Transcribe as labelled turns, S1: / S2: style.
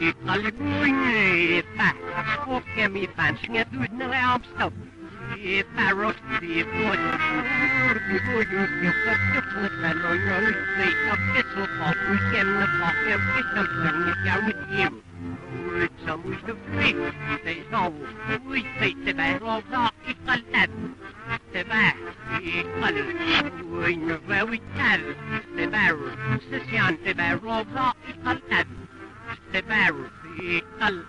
S1: Iqalbuinita, Okemi Panshinga Dudna Amstop. Parrot, the boy, the boy, you got different than on your way of this off. We can the pop and fish up some you with him. It's always the free. They know we say the battle of the Iqalat. The bear, Iqal, we know where we tell. The bear, Sisyan, the bear of the Iqalat. The bear, Iqal.